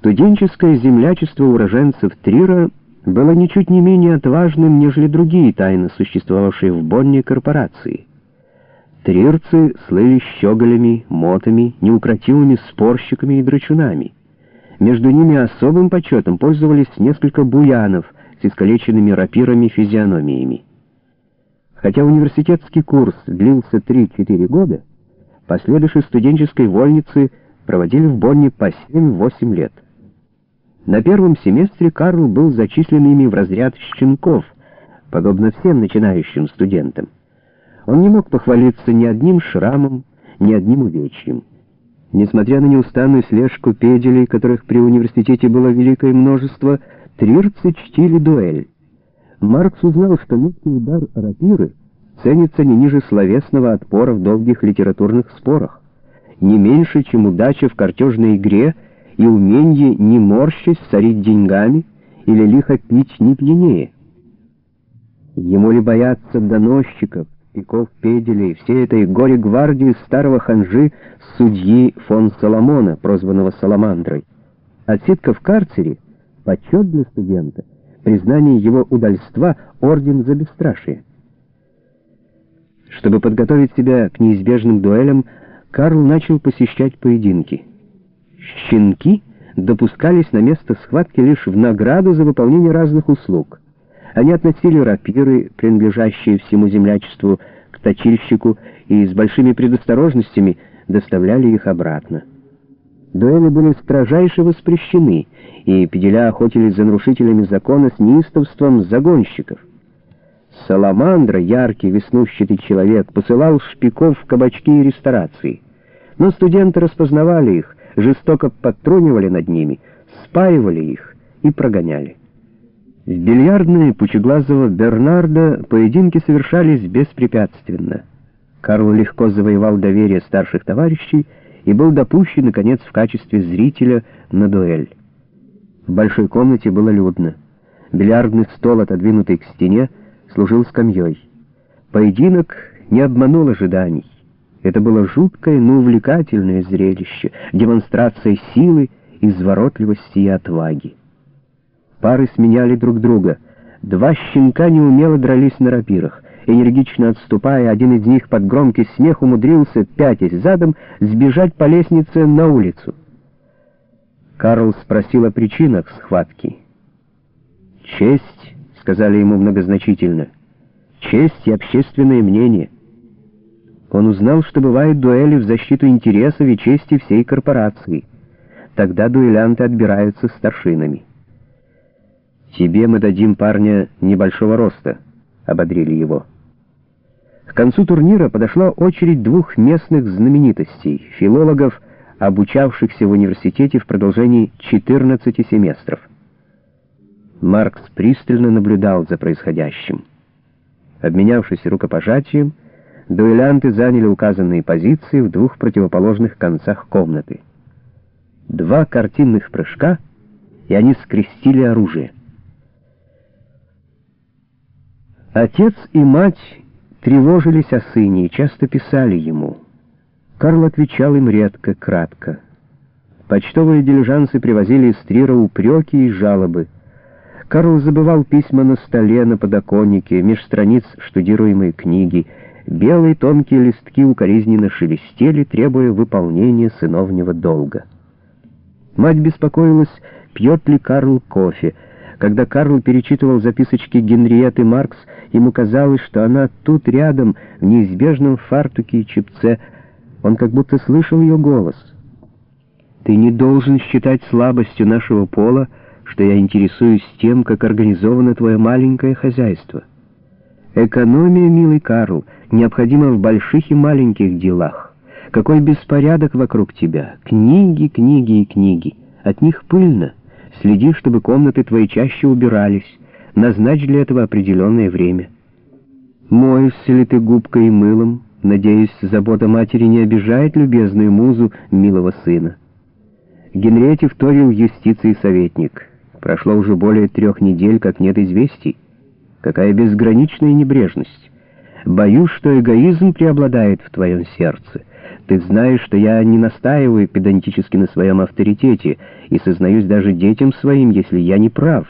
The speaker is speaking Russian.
Студенческое землячество уроженцев Трира было ничуть не менее отважным, нежели другие тайно существовавшие в Бонне корпорации. Трирцы слыли щеголями, мотами, неукротимыми спорщиками и драчунами. Между ними особым почетом пользовались несколько буянов с искалеченными рапирами физиономиями. Хотя университетский курс длился 3-4 года, последующие студенческой вольницы проводили в Бонне по 7-8 лет. На первом семестре Карл был зачислен ими в разряд щенков, подобно всем начинающим студентам. Он не мог похвалиться ни одним шрамом, ни одним увечьем. Несмотря на неустанную слежку педелей, которых при университете было великое множество, трирцы чтили дуэль. Маркс узнал, что меткий удар рапиры ценится не ниже словесного отпора в долгих литературных спорах, не меньше, чем удача в картежной игре — и уменье не морщись царить деньгами или лихо пить не пьянее. Ему ли бояться доносчиков, пиков, педелей, всей этой горе-гвардии старого ханжи судьи фон Соломона, прозванного Саламандрой? Отсидка в карцере — почет для студента, признание его удальства — орден за бесстрашие. Чтобы подготовить себя к неизбежным дуэлям, Карл начал посещать поединки — щенки допускались на место схватки лишь в награду за выполнение разных услуг. Они относили рапиры, принадлежащие всему землячеству, к точильщику и с большими предосторожностями доставляли их обратно. Дуэли были строжайше воспрещены, и педеля охотились за нарушителями закона с неистовством загонщиков. Саламандра, яркий веснущатый человек, посылал шпиков в кабачки и ресторации. Но студенты распознавали их, жестоко подтрунивали над ними, спаивали их и прогоняли. В бильярдной Пучеглазого Бернарда поединки совершались беспрепятственно. Карл легко завоевал доверие старших товарищей и был допущен, наконец, в качестве зрителя на дуэль. В большой комнате было людно. Бильярдный стол, отодвинутый к стене, служил скамьей. Поединок не обманул ожиданий. Это было жуткое, но увлекательное зрелище, демонстрация силы, изворотливости и отваги. Пары сменяли друг друга. Два щенка неумело дрались на рапирах. Энергично отступая, один из них под громкий смех умудрился, пятясь задом, сбежать по лестнице на улицу. Карл спросил о причинах схватки. «Честь», — сказали ему многозначительно, — «честь и общественное мнение». Он узнал, что бывают дуэли в защиту интересов и чести всей корпорации. Тогда дуэлянты отбираются старшинами. «Тебе мы дадим парня небольшого роста», — ободрили его. К концу турнира подошла очередь двух местных знаменитостей, филологов, обучавшихся в университете в продолжении 14 семестров. Маркс пристально наблюдал за происходящим. Обменявшись рукопожатием, дуэлянты заняли указанные позиции в двух противоположных концах комнаты. Два картинных прыжка, и они скрестили оружие. Отец и мать тревожились о сыне и часто писали ему. Карл отвечал им редко, кратко. Почтовые дилижансы привозили из Трира упреки и жалобы. Карл забывал письма на столе, на подоконнике, меж страниц штудируемой книги — Белые тонкие листки укоризненно шелестели, требуя выполнения сыновнего долга. Мать беспокоилась, пьет ли Карл кофе. Когда Карл перечитывал записочки Генриетты Маркс, ему казалось, что она тут рядом, в неизбежном фартуке и чепце. Он как будто слышал ее голос. «Ты не должен считать слабостью нашего пола, что я интересуюсь тем, как организовано твое маленькое хозяйство. Экономия, милый Карл, необходима в больших и маленьких делах. Какой беспорядок вокруг тебя. Книги, книги и книги. От них пыльно. Следи, чтобы комнаты твои чаще убирались. Назначь для этого определенное время. Моешься ли ты губкой и мылом? Надеюсь, забота матери не обижает любезную музу милого сына. Генриетте вторил юстиции советник. Прошло уже более трех недель, как нет известий. Какая безграничная небрежность! Боюсь, что эгоизм преобладает в твоем сердце. Ты знаешь, что я не настаиваю педантически на своем авторитете и сознаюсь даже детям своим, если я не прав».